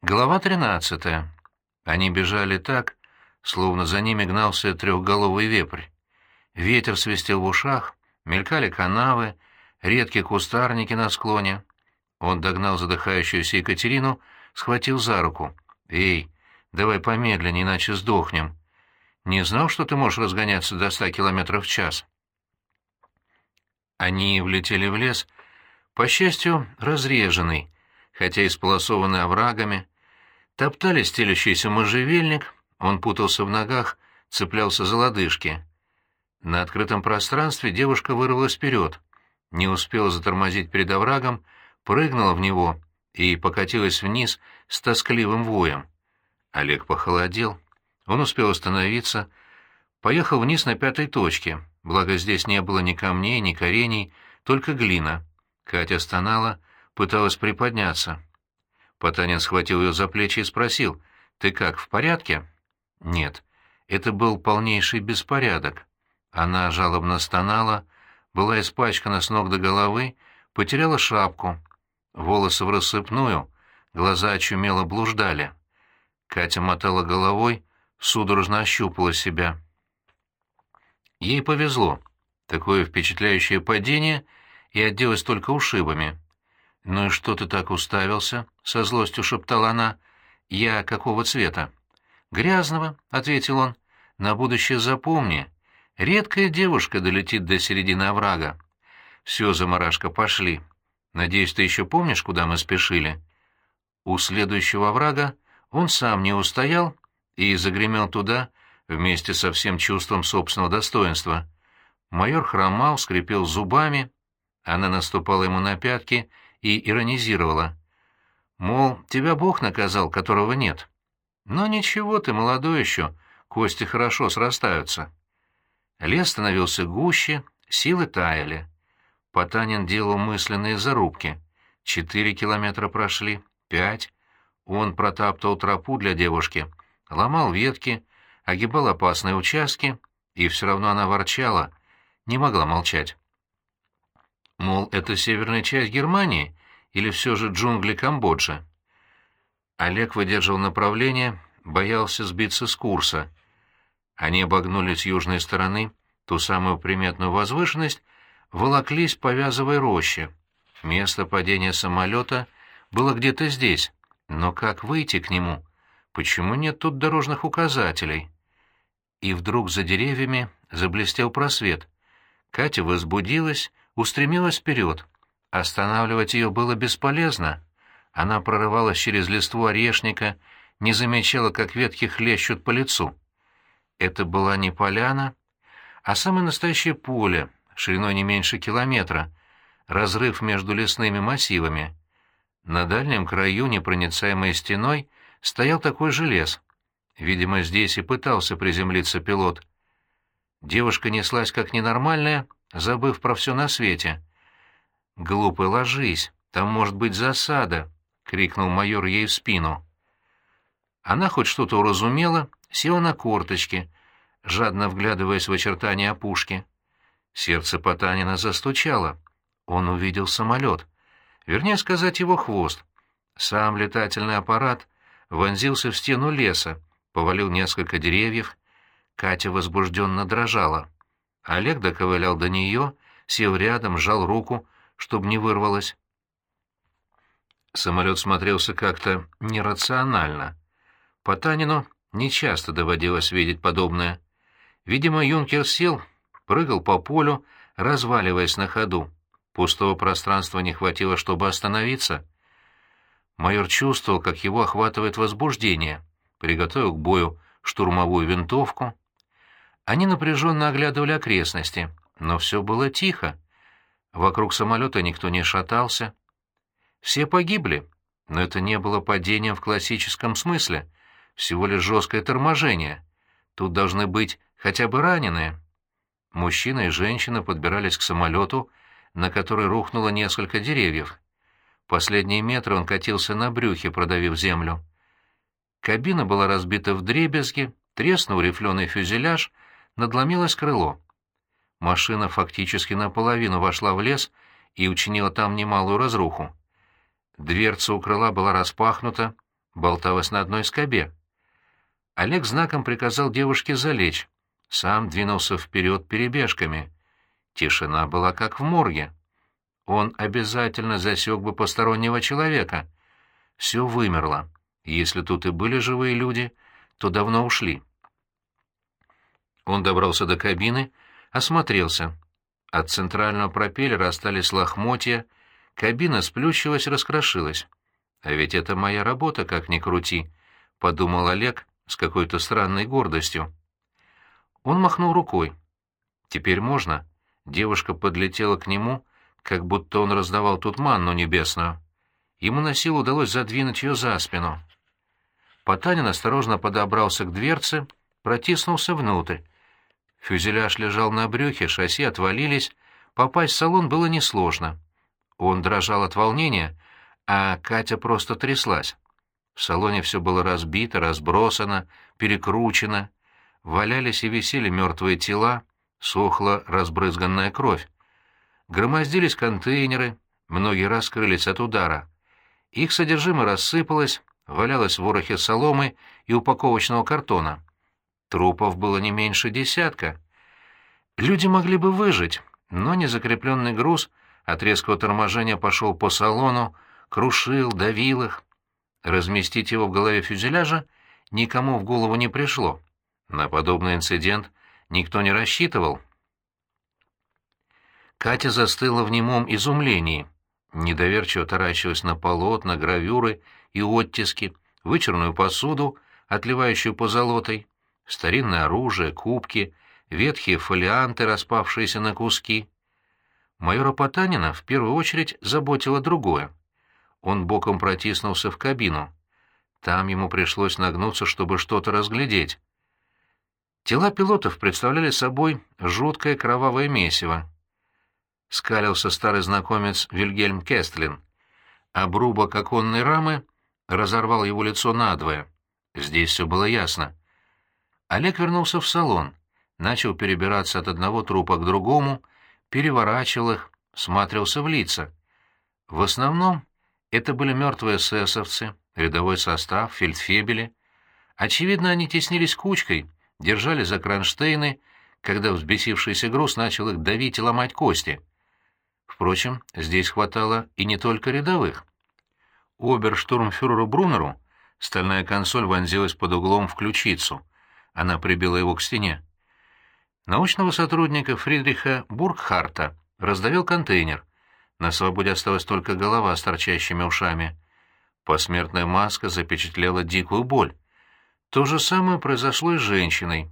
Глава 13. Они бежали так, словно за ними гнался трехголовый вепрь. Ветер свистел в ушах, мелькали канавы, редкие кустарники на склоне. Он догнал задыхающуюся Екатерину, схватил за руку. «Эй, давай помедленнее, иначе сдохнем. Не знал, что ты можешь разгоняться до ста километров в час?» Они влетели в лес, по счастью, разреженный, хотя и сполосованный оврагами, топтали стелющийся можжевельник, он путался в ногах, цеплялся за лодыжки. На открытом пространстве девушка вырвалась вперед, не успела затормозить перед оврагом, прыгнула в него и покатилась вниз с тоскливым воем. Олег похолодел. Он успел остановиться, поехал вниз на пятой точке, благо здесь не было ни камней, ни корений, только глина. Катя стонала, пыталась приподняться. Потанин схватил ее за плечи и спросил, «Ты как, в порядке?» «Нет, это был полнейший беспорядок». Она жалобно стонала, была испачкана с ног до головы, потеряла шапку. Волосы в рассыпную, глаза очумело блуждали. Катя мотала головой, судорожно ощупала себя. Ей повезло. Такое впечатляющее падение и отделась только ушибами. «Ну и что ты так уставился?» — со злостью шептала она. «Я какого цвета?» «Грязного», — ответил он. «На будущее запомни. Редкая девушка долетит до середины оврага. Все, заморашка, пошли. Надеюсь, ты еще помнишь, куда мы спешили?» У следующего оврага он сам не устоял и загремел туда вместе со всем чувством собственного достоинства. Майор хромал, скрипел зубами, она наступала ему на пятки и иронизировала. Мол, тебя Бог наказал, которого нет. Но ничего, ты молодой еще, кости хорошо срастаются. Лес становился гуще, силы таяли. Потанин делал мысленные зарубки. Четыре километра прошли, пять. Он протаптывал тропу для девушки, ломал ветки, огибал опасные участки, и все равно она ворчала, не могла молчать. Мол, это северная часть Германии или все же джунгли Камбоджи? Олег выдерживал направление, боялся сбиться с курса. Они обогнули с южной стороны ту самую приметную возвышенность, волоклись по вязовой роще. Место падения самолета было где-то здесь, но как выйти к нему? Почему нет тут дорожных указателей? И вдруг за деревьями заблестел просвет. Катя возбудилась, устремилась вперед. Останавливать ее было бесполезно. Она прорывалась через листву орешника, не замечала, как ветки хлещут по лицу. Это была не поляна, а самое настоящее поле, шириной не меньше километра, разрыв между лесными массивами. На дальнем краю, непроницаемой стеной, стоял такой же лес. Видимо, здесь и пытался приземлиться пилот. Девушка неслась как ненормальная, забыв про все на свете. «Глупый, ложись, там может быть засада!» — крикнул майор ей в спину. Она хоть что-то уразумела, села на корточки, жадно вглядываясь в очертания опушки. Сердце Потанина застучало. Он увидел самолет. Вернее сказать, его хвост. Сам летательный аппарат вонзился в стену леса, повалил несколько деревьев. Катя возбужденно дрожала. Олег доковылял до нее, сел рядом, сжал руку, чтобы не вырвалось. Самолет смотрелся как-то нерационально. Потанину нечасто доводилось видеть подобное. Видимо, юнкер сел, прыгал по полю, разваливаясь на ходу. Пустого пространства не хватило, чтобы остановиться. Майор чувствовал, как его охватывает возбуждение, приготовил к бою штурмовую винтовку, они напряженно оглядывали окрестности, но все было тихо. Вокруг самолета никто не шатался. Все погибли, но это не было падением в классическом смысле, всего лишь жесткое торможение. Тут должны быть хотя бы раненые. Мужчина и женщина подбирались к самолету, на который рухнуло несколько деревьев. Последние метры он катился на брюхе, продавив землю. Кабина была разбита в дребезги, треснул рифленый фюзеляж — надломилось крыло. Машина фактически наполовину вошла в лес и учинила там немалую разруху. Дверца у крыла была распахнута, болталась на одной скобе. Олег знаком приказал девушке залечь, сам двинулся вперед перебежками. Тишина была как в морге. Он обязательно засек бы постороннего человека. Все вымерло. Если тут и были живые люди, то давно ушли. Он добрался до кабины, осмотрелся. От центрального пропеллера остались лохмотья, кабина сплющилась раскрошилась. «А ведь это моя работа, как ни крути», — подумал Олег с какой-то странной гордостью. Он махнул рукой. «Теперь можно?» Девушка подлетела к нему, как будто он раздавал тут манну небесную. Ему на силу удалось задвинуть ее за спину. Потанин осторожно подобрался к дверце, протиснулся внутрь. Фюзеляж лежал на брюхе, шасси отвалились, попасть в салон было несложно. Он дрожал от волнения, а Катя просто тряслась. В салоне все было разбито, разбросано, перекручено. Валялись и висели мертвые тела, сохла разбрызганная кровь. Громоздились контейнеры, многие раскрылись от удара. Их содержимое рассыпалось, валялось в ворохе соломы и упаковочного картона. Трупов было не меньше десятка. Люди могли бы выжить, но незакрепленный груз от резкого торможения пошел по салону, крушил, давил их. Разместить его в голове фюзеляжа никому в голову не пришло. На подобный инцидент никто не рассчитывал. Катя застыла в немом изумлении. Недоверчиво таращилась на полотна, гравюры и оттиски, вычерную посуду, отливающую позолотой, старинное оружие, кубки, ветхие фолианты, распавшиеся на куски. Майора Потанина в первую очередь заботило другое. Он боком протиснулся в кабину. Там ему пришлось нагнуться, чтобы что-то разглядеть. Тела пилотов представляли собой жуткое кровавое месиво скалился старый знакомец Вильгельм Кестлин. Обрубок оконной рамы разорвал его лицо надвое. Здесь все было ясно. Олег вернулся в салон, начал перебираться от одного трупа к другому, переворачивал их, смотрелся в лица. В основном это были мертвые эсэсовцы, рядовой состав, фельдфебели. Очевидно, они теснились кучкой, держали за кронштейны, когда взбесившийся груз начал их давить и ломать кости. Впрочем, здесь хватало и не только рядовых. Оберштурмфюреру Брунеру стальная консоль вонзилась под углом в ключицу. Она прибила его к стене. Научного сотрудника Фридриха Бургхарта раздавил контейнер. На свободе осталась только голова с торчащими ушами. Посмертная маска запечатлела дикую боль. То же самое произошло и с женщиной.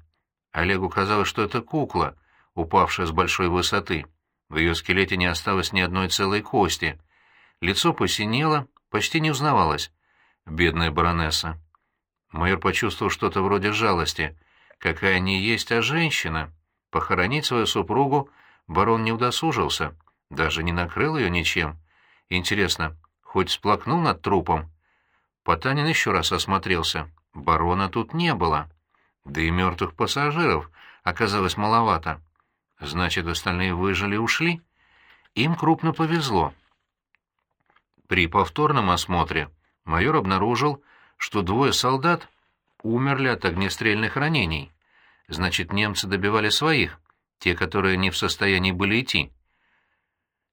Олегу казалось, что это кукла, упавшая с большой высоты. В ее скелете не осталось ни одной целой кости. Лицо посинело, почти не узнавалось. Бедная баронесса. Майор почувствовал что-то вроде жалости. Какая не есть, а женщина. Похоронить свою супругу барон не удосужился, даже не накрыл ее ничем. Интересно, хоть сплакнул над трупом? Потанин еще раз осмотрелся. Барона тут не было. Да и мертвых пассажиров оказалось маловато. Значит, остальные выжили и ушли? Им крупно повезло. При повторном осмотре майор обнаружил, что двое солдат умерли от огнестрельных ранений. Значит, немцы добивали своих, те, которые не в состоянии были идти.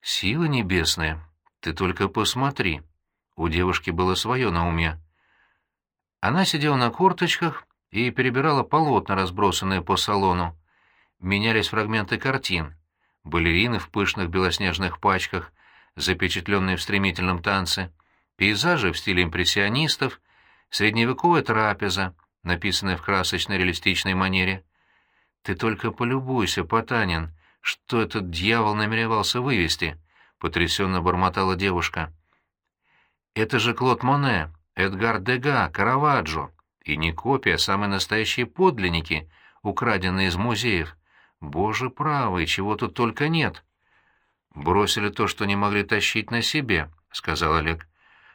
«Силы небесные, ты только посмотри!» У девушки было свое на уме. Она сидела на корточках и перебирала полотна, разбросанные по салону менялись фрагменты картин. Балерины в пышных белоснежных пачках, запечатленные в стремительном танце, пейзажи в стиле импрессионистов, средневековая трапеза, написанная в красочной реалистичной манере. «Ты только полюбуйся, Потанин, что этот дьявол намеревался вывести», — потрясенно бормотала девушка. «Это же Клод Моне, Эдгар Дега, Караваджо, и не копия, а самые настоящие подлинники, украденные из музеев». Боже правый, чего тут только нет. Бросили то, что не могли тащить на себе, — сказал Олег.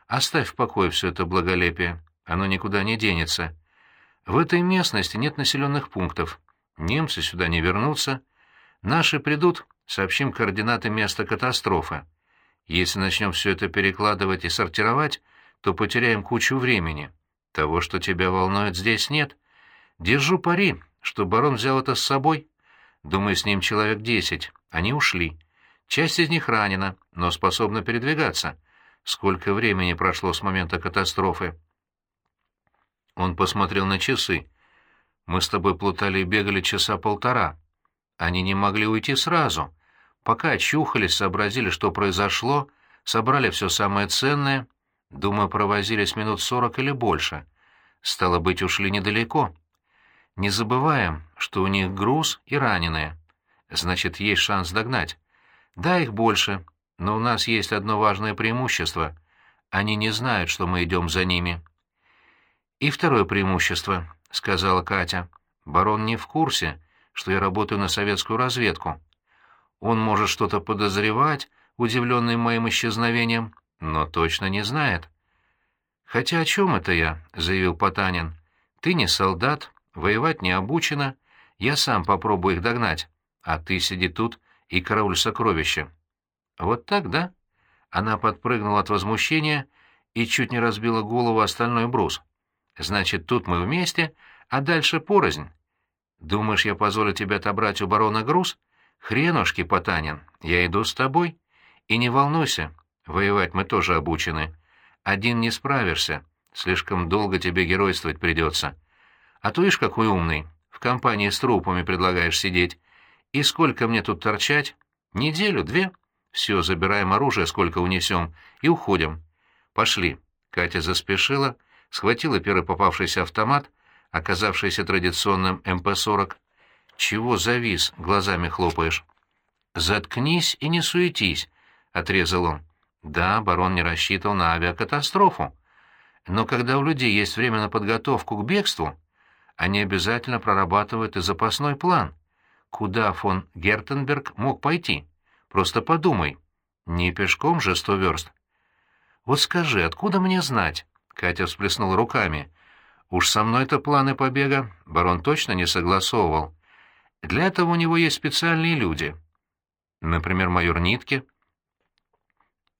Оставь в покое все это благолепие, оно никуда не денется. В этой местности нет населенных пунктов. Немцы сюда не вернутся. Наши придут, сообщим координаты места катастрофы. Если начнем все это перекладывать и сортировать, то потеряем кучу времени. Того, что тебя волнует, здесь нет. Держу пари, что барон взял это с собой. Думаю, с ним человек десять. Они ушли. Часть из них ранена, но способна передвигаться. Сколько времени прошло с момента катастрофы? Он посмотрел на часы. Мы с тобой плутали и бегали часа полтора. Они не могли уйти сразу. Пока очухались, сообразили, что произошло, собрали все самое ценное. Думаю, провозились минут сорок или больше. Стало быть, ушли недалеко. Не забываем, что у них груз и раненые. Значит, есть шанс догнать. Да, их больше, но у нас есть одно важное преимущество. Они не знают, что мы идем за ними. И второе преимущество, — сказала Катя. Барон не в курсе, что я работаю на советскую разведку. Он может что-то подозревать, удивленный моим исчезновением, но точно не знает. «Хотя о чем это я?» — заявил Потанин. «Ты не солдат, воевать не обучена, я сам попробую их догнать, а ты сиди тут и карауль сокровища». «Вот так, да?» Она подпрыгнула от возмущения и чуть не разбила голову остальной брус. «Значит, тут мы вместе, а дальше порознь. Думаешь, я позволю тебе отобрать у барона груз? Хренушки, Потанин, я иду с тобой. И не волнуйся, воевать мы тоже обучены. Один не справишься, слишком долго тебе геройствовать придется. А то ишь какой умный, в компании с трупами предлагаешь сидеть. И сколько мне тут торчать? Неделю, две? Все, забираем оружие, сколько унесем, и уходим. Пошли. Катя заспешила, схватила первый попавшийся автомат оказавшийся традиционным МП-40. «Чего завис, глазами хлопаешь?» «Заткнись и не суетись», — отрезал он. «Да, барон не рассчитывал на авиакатастрофу. Но когда у людей есть время на подготовку к бегству, они обязательно прорабатывают и запасной план. Куда фон Гертенберг мог пойти? Просто подумай. Не пешком же сто верст. Вот скажи, откуда мне знать?» Катя всплеснула руками. Уж со мной-то планы побега барон точно не согласовывал. Для этого у него есть специальные люди. Например, майор Нитке.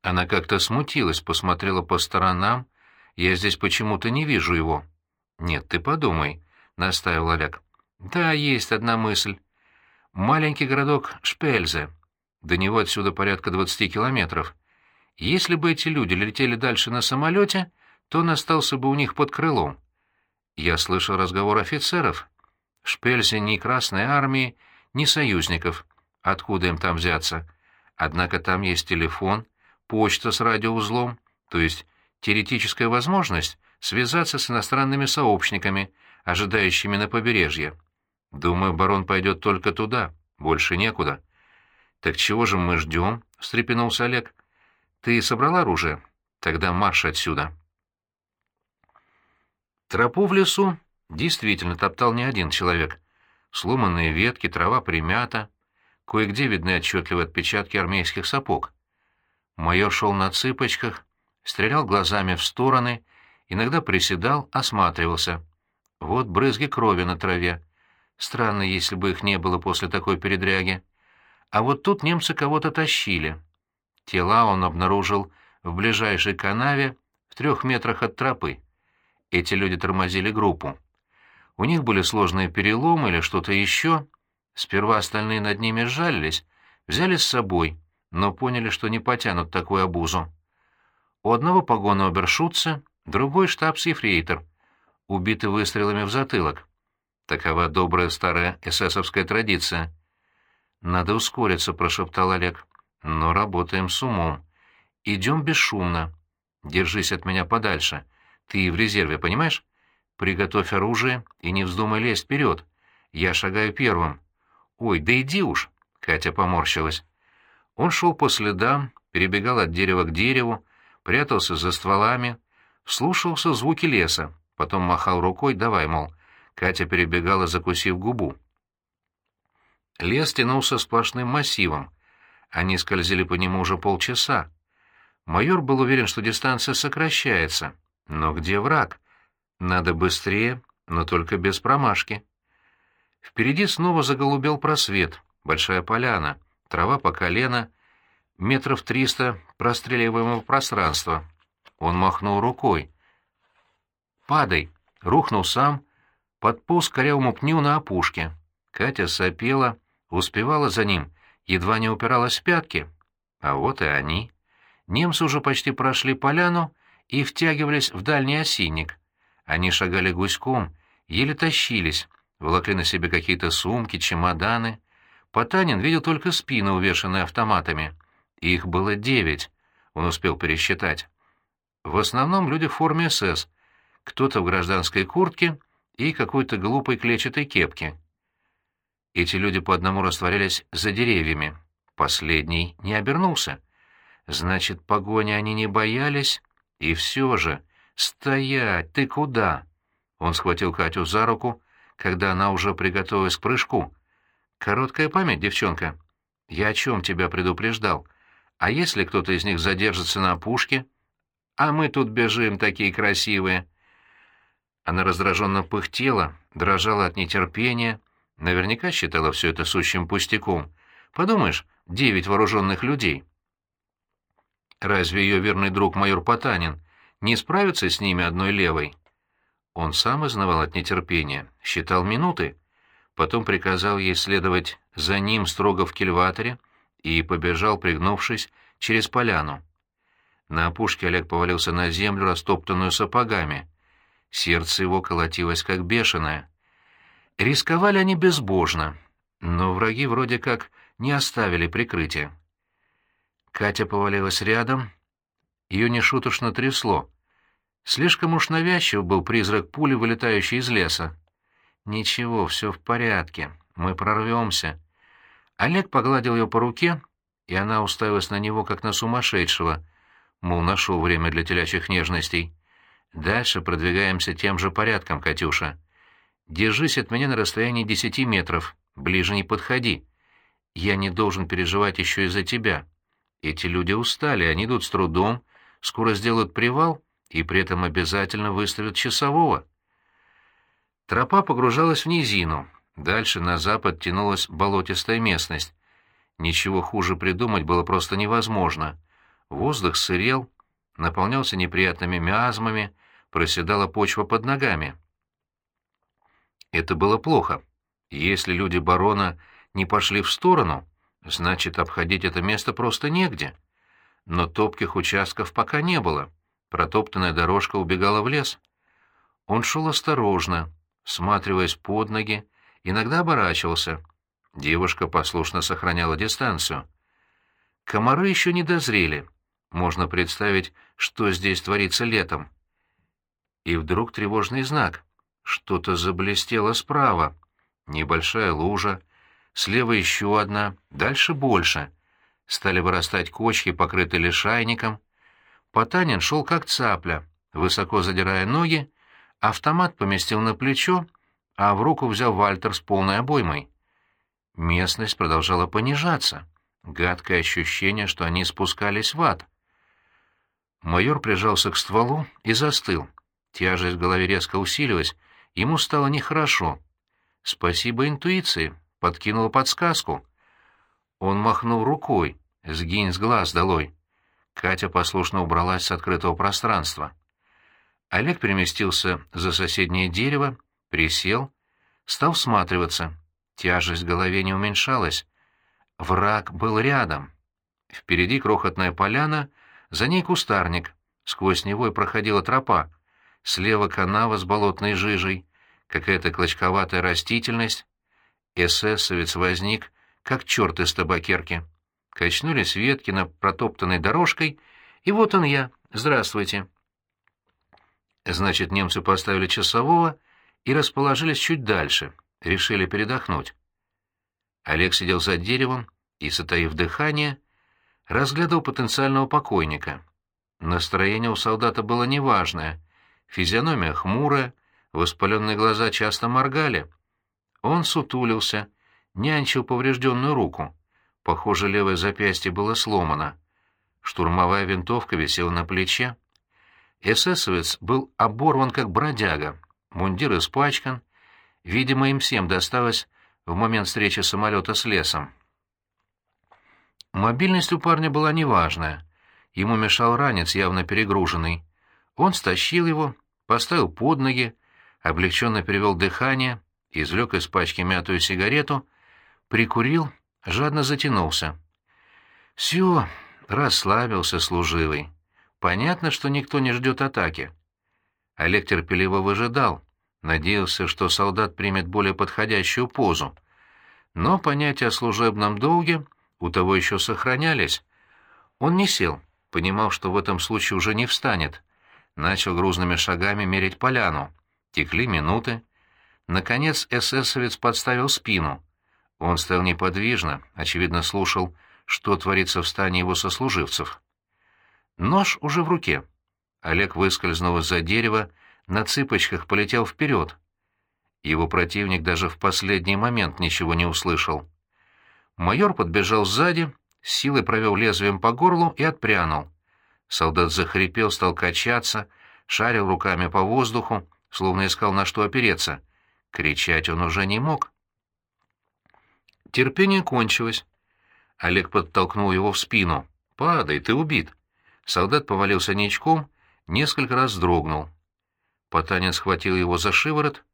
Она как-то смутилась, посмотрела по сторонам. Я здесь почему-то не вижу его. Нет, ты подумай, — настаивал Олег. Да, есть одна мысль. Маленький городок Шпельзе. До него отсюда порядка двадцати километров. Если бы эти люди летели дальше на самолете, то он остался бы у них под крылом. Я слышал разговор офицеров. Шпельзе ни Красной Армии, ни союзников. Откуда им там взяться? Однако там есть телефон, почта с радиоузлом, то есть теоретическая возможность связаться с иностранными сообщниками, ожидающими на побережье. Думаю, барон пойдет только туда, больше некуда. Так чего же мы ждем? — встрепенулся Олег. Ты собрал оружие? Тогда марш отсюда. Тропу в лесу действительно топтал не один человек. Сломанные ветки, трава примята, кое-где видны отчетливые отпечатки армейских сапог. Майор шел на цыпочках, стрелял глазами в стороны, иногда приседал, осматривался. Вот брызги крови на траве. Странно, если бы их не было после такой передряги. А вот тут немцы кого-то тащили. Тела он обнаружил в ближайшей канаве в трех метрах от тропы эти люди тормозили группу. У них были сложные переломы или что-то еще. Сперва остальные над ними сжалились, взяли с собой, но поняли, что не потянут такую обузу. У одного погона обершутся, другой штабс-ефрейтор, убитый выстрелами в затылок. Такова добрая старая эсэсовская традиция. «Надо ускориться», — прошептал Олег. «Но работаем с умом. Идем бесшумно. Держись от меня подальше. Ты в резерве, понимаешь? Приготовь оружие и не вздумай лезть вперед. Я шагаю первым. Ой, да иди уж!» Катя поморщилась. Он шел по следам, перебегал от дерева к дереву, прятался за стволами, слушался звуки леса, потом махал рукой «давай, мол». Катя перебегала, закусив губу. Лес тянулся сплошным массивом. Они скользили по нему уже полчаса. Майор был уверен, что дистанция сокращается, но где враг? Надо быстрее, но только без промашки. Впереди снова заголубел просвет, большая поляна, трава по колено, метров триста простреливаемого пространства. Он махнул рукой. «Падай!» Рухнул сам, подполз к корявому пню на опушке. Катя сопела, успевала за ним, едва не упиралась в пятки. А вот и они. Немцы уже почти прошли поляну и втягивались в дальний осинник. Они шагали гуськом, еле тащились, волокли на себе какие-то сумки, чемоданы. Потанин видел только спины, увешанные автоматами. Их было девять, он успел пересчитать. В основном люди в форме СС, кто-то в гражданской куртке и какой-то глупой клетчатой кепке. Эти люди по одному растворялись за деревьями. Последний не обернулся. Значит, погони они не боялись, и все же... «Стоять! Ты куда?» Он схватил Катю за руку, когда она уже приготовилась к прыжку. «Короткая память, девчонка. Я о чем тебя предупреждал? А если кто-то из них задержится на опушке? А мы тут бежим, такие красивые!» Она раздраженно пыхтела, дрожала от нетерпения, наверняка считала все это сущим пустяком. Подумаешь, девять вооруженных людей. Разве ее верный друг майор Потанин не справится с ними одной левой? Он сам изнавал от нетерпения, считал минуты, потом приказал ей следовать за ним строго в кильваторе и побежал, пригнувшись, через поляну. На опушке Олег повалился на землю, растоптанную сапогами. Сердце его колотилось как бешеное. Рисковали они безбожно, но враги вроде как не оставили прикрытия. Катя повалилась рядом, ее нешуточно трясло. Слишком уж навязчив был призрак пули, вылетающей из леса. «Ничего, все в порядке, мы прорвемся». Олег погладил ее по руке, и она уставилась на него, как на сумасшедшего, мол, нашел время для телячьих нежностей. Дальше продвигаемся тем же порядком, Катюша. Держись от меня на расстоянии десяти метров, ближе не подходи. Я не должен переживать еще из-за тебя. Эти люди устали, они идут с трудом, скоро сделают привал и при этом обязательно выставят часового. Тропа погружалась в низину, дальше на запад тянулась болотистая местность. Ничего хуже придумать было просто невозможно. Воздух сырел, наполнялся неприятными миазмами, проседала почва под ногами. Это было плохо. Если люди барона не пошли в сторону, значит, обходить это место просто негде. Но топких участков пока не было. Протоптанная дорожка убегала в лес. Он шел осторожно, всматриваясь под ноги, иногда оборачивался. Девушка послушно сохраняла дистанцию. Комары еще не дозрели — можно представить, что здесь творится летом. И вдруг тревожный знак. Что-то заблестело справа. Небольшая лужа. Слева еще одна. Дальше больше. Стали вырастать кочки, покрытые лишайником. Потанин шел как цапля, высоко задирая ноги, автомат поместил на плечо, а в руку взял Вальтер с полной обоймой. Местность продолжала понижаться. Гадкое ощущение, что они спускались в ад. Майор прижался к стволу и застыл. Тяжесть в голове резко усилилась, ему стало нехорошо. Спасибо интуиции, подкинула подсказку. Он махнул рукой, сгинь с глаз долой. Катя послушно убралась с открытого пространства. Олег переместился за соседнее дерево, присел, стал всматриваться. Тяжесть в голове не уменьшалась. Враг был рядом. Впереди крохотная поляна — за ней кустарник, сквозь него и проходила тропа. Слева канава с болотной жижей, какая-то клочковатая растительность. Эсэсовец возник, как черт из табакерки. Качнулись ветки на протоптанной дорожкой, и вот он я. Здравствуйте. Значит, немцы поставили часового и расположились чуть дальше, решили передохнуть. Олег сидел за деревом и, затаив дыхание, разглядывал потенциального покойника. Настроение у солдата было неважное, физиономия хмурая, воспаленные глаза часто моргали. Он сутулился, нянчил поврежденную руку. Похоже, левое запястье было сломано. Штурмовая винтовка висела на плече. Эсэсовец был оборван как бродяга, мундир испачкан. Видимо, им всем досталось в момент встречи самолета с лесом. Мобильность у парня была неважная. Ему мешал ранец, явно перегруженный. Он стащил его, поставил под ноги, облегченно перевел дыхание, извлек из пачки мятую сигарету, прикурил, жадно затянулся. Все, расслабился служивый. Понятно, что никто не ждет атаки. Олег терпеливо выжидал, надеялся, что солдат примет более подходящую позу. Но понятия о служебном долге у того еще сохранялись. Он не сел, понимал, что в этом случае уже не встанет. Начал грузными шагами мерить поляну. Текли минуты. Наконец эсэсовец подставил спину. Он стоял неподвижно, очевидно слушал, что творится в стане его сослуживцев. Нож уже в руке. Олег выскользнул из-за дерева, на цыпочках полетел вперед. Его противник даже в последний момент ничего не услышал. Майор подбежал сзади, силой провел лезвием по горлу и отпрянул. Солдат захрипел, стал качаться, шарил руками по воздуху, словно искал на что опереться. Кричать он уже не мог. Терпение кончилось. Олег подтолкнул его в спину. «Падай, ты убит!» Солдат повалился ничком, несколько раз вздрогнул. Потанин схватил его за шиворот,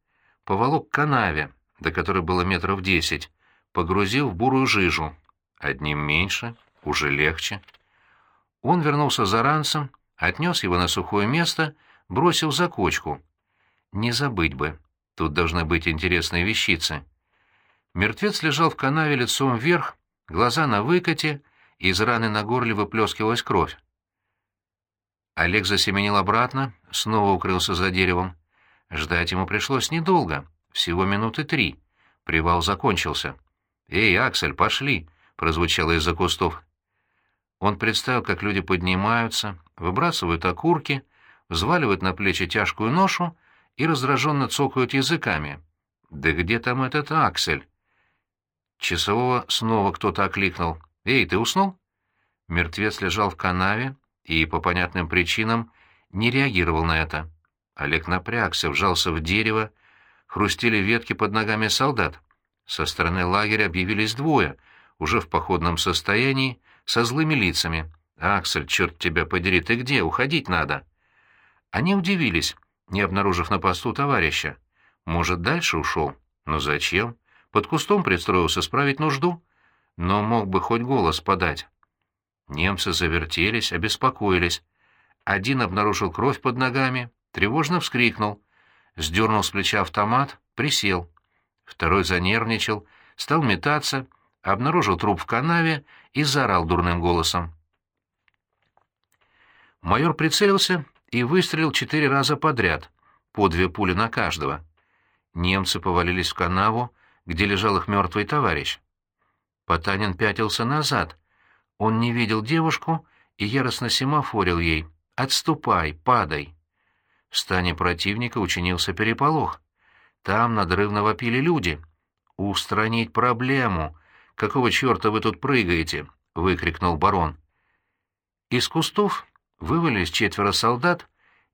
поволок к канаве, до которой было метров десять, погрузил в бурую жижу. Одним меньше, уже легче. Он вернулся за ранцем, отнес его на сухое место, бросил за кочку. Не забыть бы, тут должны быть интересные вещицы. Мертвец лежал в канаве лицом вверх, глаза на выкате, из раны на горле выплескивалась кровь. Олег засеменил обратно, снова укрылся за деревом. Ждать ему пришлось недолго, всего минуты три. Привал закончился. «Эй, Аксель, пошли!» — прозвучало из-за кустов. Он представил, как люди поднимаются, выбрасывают окурки, взваливают на плечи тяжкую ношу и раздраженно цокают языками. «Да где там этот Аксель?» Часового снова кто-то окликнул. «Эй, ты уснул?» Мертвец лежал в канаве, и, по понятным причинам, не реагировал на это. Олег напрягся, вжался в дерево, хрустели ветки под ногами солдат. Со стороны лагеря объявились двое, уже в походном состоянии, со злыми лицами. «Аксель, черт тебя подери, ты где? Уходить надо!» Они удивились, не обнаружив на посту товарища. Может, дальше ушел? Но зачем? Под кустом пристроился справить нужду? Но мог бы хоть голос подать. Немцы завертелись, обеспокоились. Один обнаружил кровь под ногами, тревожно вскрикнул. Сдернул с плеча автомат, присел. Второй занервничал, стал метаться, обнаружил труп в канаве и заорал дурным голосом. Майор прицелился и выстрелил четыре раза подряд, по две пули на каждого. Немцы повалились в канаву, где лежал их мертвый товарищ. Потанин пятился назад — он не видел девушку и яростно семафорил ей «Отступай, падай!». В стане противника учинился переполох. Там надрывно вопили люди. «Устранить проблему! Какого черта вы тут прыгаете?» — выкрикнул барон. Из кустов вывалились четверо солдат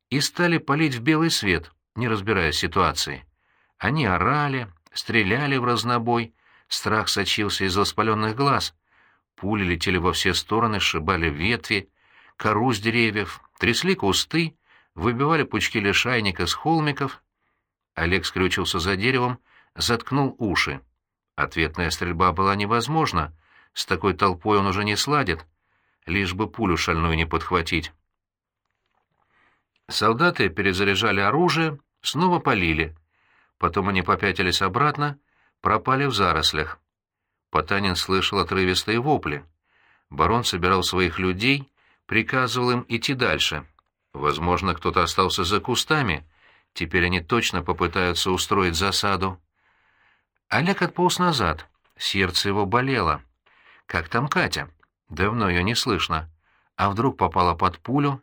и стали палить в белый свет, не разбирая ситуации. Они орали, стреляли в разнобой, страх сочился из воспаленных глаз. Пули летели во все стороны, сшибали ветви, кору с деревьев, трясли кусты, выбивали пучки лишайника с холмиков. Олег скрючился за деревом, заткнул уши. Ответная стрельба была невозможна, с такой толпой он уже не сладит, лишь бы пулю шальную не подхватить. Солдаты перезаряжали оружие, снова полили. Потом они попятились обратно, пропали в зарослях. Потанин слышал отрывистые вопли. Барон собирал своих людей, приказывал им идти дальше. Возможно, кто-то остался за кустами. Теперь они точно попытаются устроить засаду. Олег отполз назад. Сердце его болело. Как там Катя? Давно ее не слышно. А вдруг попала под пулю?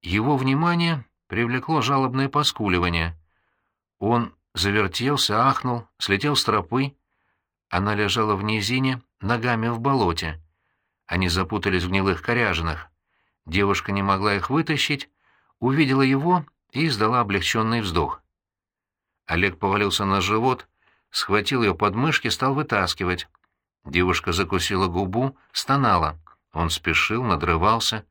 Его внимание привлекло жалобное поскуливание. Он завертелся, ахнул, слетел с тропы, она лежала в низине, ногами в болоте. Они запутались в гнилых коряжинах. Девушка не могла их вытащить, увидела его и издала облегченный вздох. Олег повалился на живот, схватил ее под мышки, стал вытаскивать. Девушка закусила губу, стонала. Он спешил, надрывался.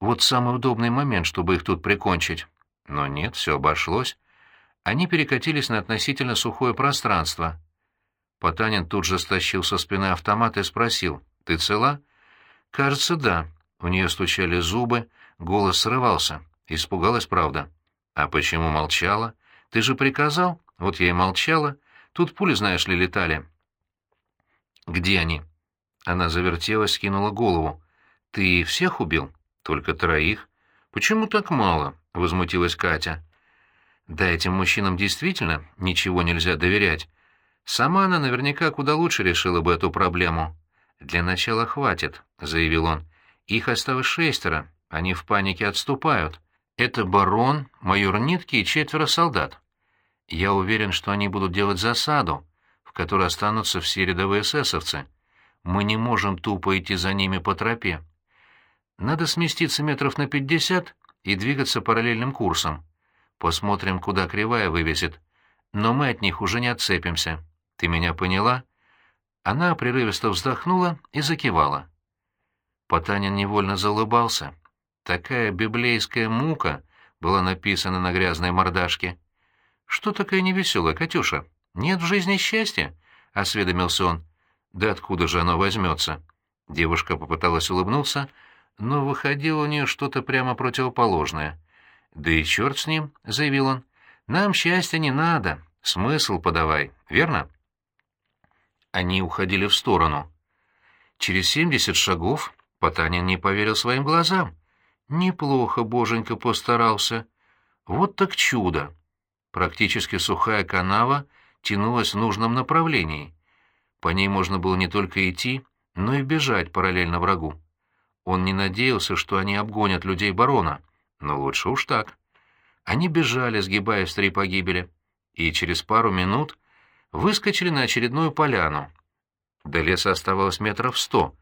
Вот самый удобный момент, чтобы их тут прикончить. Но нет, все обошлось. Они перекатились на относительно сухое пространство. Потанин тут же стащил со спины автомат и спросил, «Ты цела?» «Кажется, да». У нее стучали зубы, голос срывался. Испугалась, правда. «А почему молчала? Ты же приказал?» «Вот я и молчала. Тут пули, знаешь ли, летали». «Где они?» Она завертелась, скинула голову. «Ты всех убил?» «Только троих». «Почему так мало?» — возмутилась Катя. «Да этим мужчинам действительно ничего нельзя доверять. Сама она наверняка куда лучше решила бы эту проблему». «Для начала хватит», — заявил он. «Их осталось шестеро. Они в панике отступают. Это барон, майор Нитки и четверо солдат. Я уверен, что они будут делать засаду, которой останутся все рядовые эсэсовцы. Мы не можем тупо идти за ними по тропе. Надо сместиться метров на пятьдесят и двигаться параллельным курсом. Посмотрим, куда кривая вывезет. Но мы от них уже не отцепимся. Ты меня поняла?» Она прерывисто вздохнула и закивала. Потанин невольно заулыбался. Такая библейская мука была написана на грязной мордашке. «Что такая невеселая, Катюша? Нет в жизни счастья?» — осведомился он. «Да откуда же оно возьмется?» Девушка попыталась улыбнуться, но выходило у нее что-то прямо противоположное. «Да и черт с ним», — заявил он. «Нам счастья не надо. Смысл подавай, верно?» Они уходили в сторону. Через семьдесят шагов Потанин не поверил своим глазам. Неплохо боженька постарался. Вот так чудо. Практически сухая канава тянулась в нужном направлении. По ней можно было не только идти, но и бежать параллельно врагу. Он не надеялся, что они обгонят людей барона, но лучше уж так. Они бежали, сгибаясь в три погибели, и через пару минут выскочили на очередную поляну. До леса оставалось метров сто.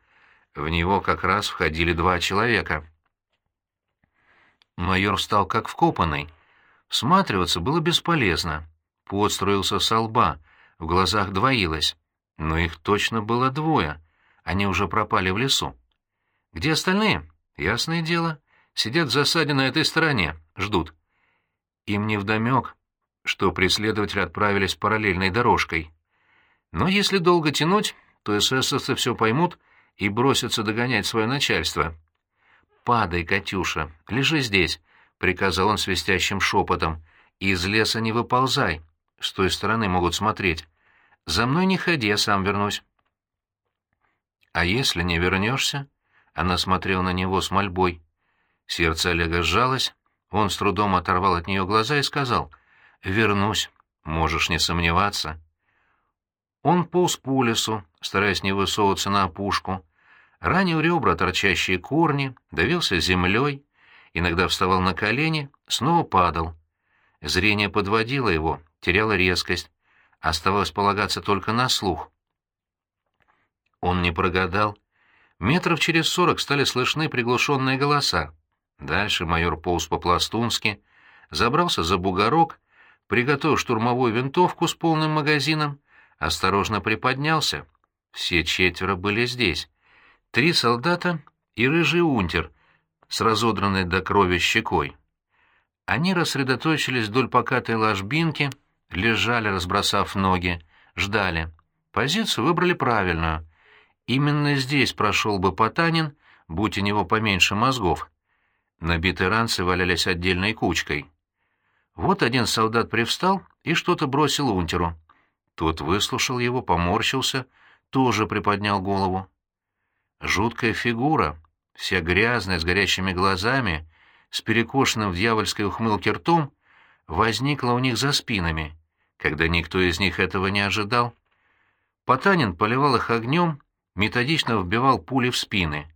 В него как раз входили два человека. Майор встал как вкопанный. Всматриваться было бесполезно. Пот строился со лба, в глазах двоилось. Но их точно было двое. Они уже пропали в лесу. Где остальные? Ясное дело. Сидят в засаде на этой стороне, ждут. Им невдомек, что преследователи отправились параллельной дорожкой. Но если долго тянуть, то эсэсовцы все поймут и бросятся догонять свое начальство. «Падай, Катюша, лежи здесь», — приказал он свистящим шепотом. «Из леса не выползай, с той стороны могут смотреть. За мной не ходи, я сам вернусь». «А если не вернешься?» Она смотрела на него с мольбой. Сердце Олега сжалось, он с трудом оторвал от нее глаза и сказал — «Вернусь, можешь не сомневаться». Он полз по лесу, стараясь не высовываться на опушку, ранил ребра торчащие корни, давился землей, иногда вставал на колени, снова падал. Зрение подводило его, теряло резкость, оставалось полагаться только на слух. Он не прогадал. Метров через сорок стали слышны приглушенные голоса. Дальше майор полз по-пластунски, забрался за бугорок приготовив штурмовую винтовку с полным магазином, осторожно приподнялся. Все четверо были здесь. Три солдата и рыжий унтер с разодранной до крови щекой. Они рассредоточились вдоль покатой ложбинки, лежали, разбросав ноги, ждали. Позицию выбрали правильную. Именно здесь прошел бы Потанин, будь у него поменьше мозгов. Набитые ранцы валялись отдельной кучкой. Вот один солдат привстал и что-то бросил унтеру. Тот выслушал его, поморщился, тоже приподнял голову. Жуткая фигура, вся грязная, с горящими глазами, с перекошенным в дьявольской ухмылке ртом, возникла у них за спинами, когда никто из них этого не ожидал. Потанин поливал их огнем, методично вбивал пули в спины.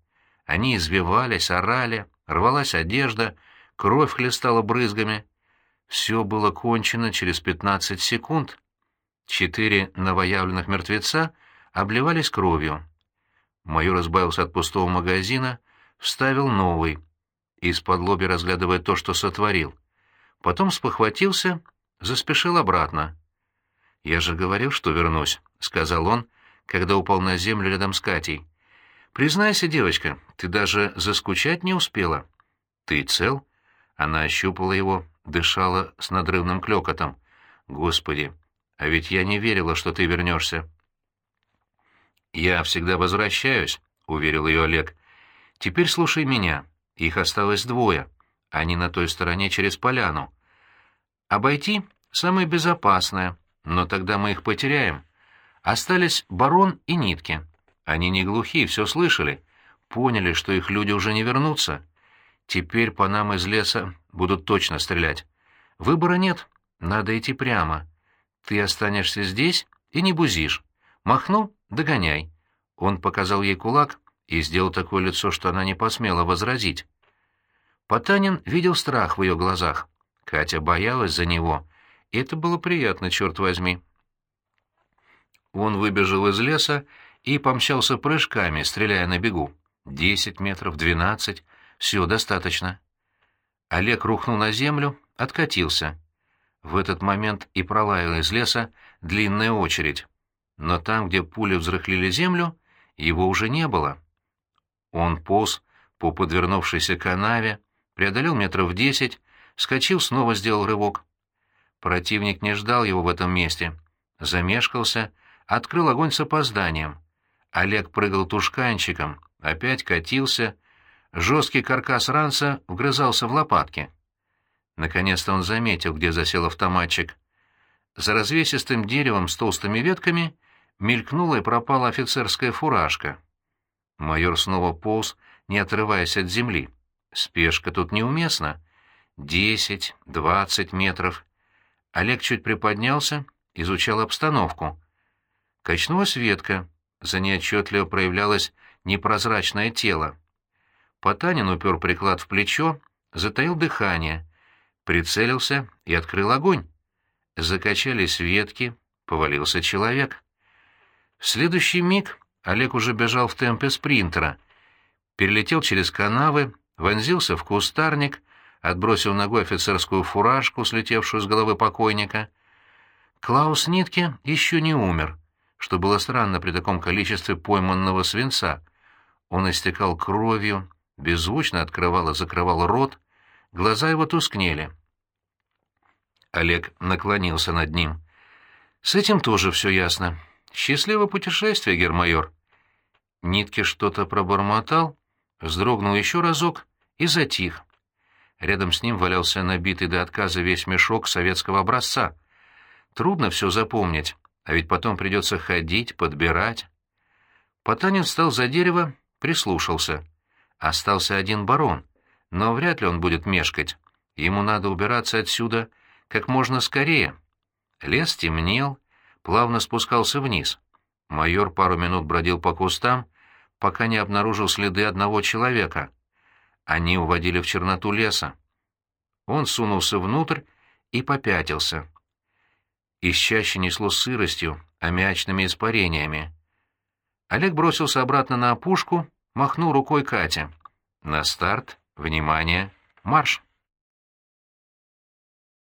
Они извивались, орали, рвалась одежда, кровь хлестала брызгами. Все было кончено через пятнадцать секунд. Четыре новоявленных мертвеца обливались кровью. Майор избавился от пустого магазина, вставил новый, из-под лоби разглядывая то, что сотворил. Потом спохватился, заспешил обратно. «Я же говорил, что вернусь», — сказал он, когда упал на землю рядом с Катей. «Признайся, девочка, ты даже заскучать не успела». «Ты цел?» Она ощупала его, дышала с надрывным клёкотом. «Господи, а ведь я не верила, что ты вернешься». «Я всегда возвращаюсь», — уверил ее Олег. «Теперь слушай меня. Их осталось двое. Они на той стороне через поляну. Обойти — самое безопасное, но тогда мы их потеряем. Остались барон и нитки. Они не глухие, все слышали. Поняли, что их люди уже не вернутся. Теперь по нам из леса будут точно стрелять. Выбора нет, надо идти прямо. Ты останешься здесь и не бузишь. Махну — догоняй. Он показал ей кулак и сделал такое лицо, что она не посмела возразить. Потанин видел страх в ее глазах. Катя боялась за него, и это было приятно, черт возьми. Он выбежал из леса и помчался прыжками, стреляя на бегу. Десять метров, двенадцать. Все, достаточно. Олег рухнул на землю, откатился. В этот момент и пролаяла из леса длинная очередь. Но там, где пули взрыхлили землю, его уже не было. Он полз по подвернувшейся канаве, преодолел метров десять, вскочил, снова сделал рывок. Противник не ждал его в этом месте. Замешкался, открыл огонь с опозданием. Олег прыгал тушканчиком, опять катился. Жесткий каркас ранца вгрызался в лопатки. Наконец-то он заметил, где засел автоматчик. За развесистым деревом с толстыми ветками мелькнула и пропала офицерская фуражка. Майор снова полз, не отрываясь от земли. Спешка тут неуместна. Десять, двадцать метров. Олег чуть приподнялся, изучал обстановку. Качнулась ветка, за ней отчетливо проявлялось непрозрачное тело. Потанин упер приклад в плечо, затаил дыхание, прицелился и открыл огонь. Закачались ветки, повалился человек. В следующий миг Олег уже бежал в темпе спринтера, перелетел через канавы, вонзился в кустарник, отбросил ногой офицерскую фуражку, слетевшую с головы покойника. Клаус Нитке еще не умер что было странно при таком количестве пойманного свинца. Он истекал кровью, беззвучно открывал и закрывал рот, глаза его тускнели. Олег наклонился над ним. «С этим тоже все ясно. Счастливого путешествия, гермайор». Нитки что-то пробормотал, вздрогнул еще разок и затих. Рядом с ним валялся набитый до отказа весь мешок советского образца. Трудно все запомнить, а ведь потом придется ходить, подбирать. Потанин встал за дерево, прислушался. Остался один барон, но вряд ли он будет мешкать. Ему надо убираться отсюда как можно скорее. Лес темнел, плавно спускался вниз. Майор пару минут бродил по кустам, пока не обнаружил следы одного человека. Они уводили в черноту леса. Он сунулся внутрь и попятился. Из чаще несло сыростью, аммиачными испарениями. Олег бросился обратно на опушку, махнул рукой Кате. На старт, внимание, марш!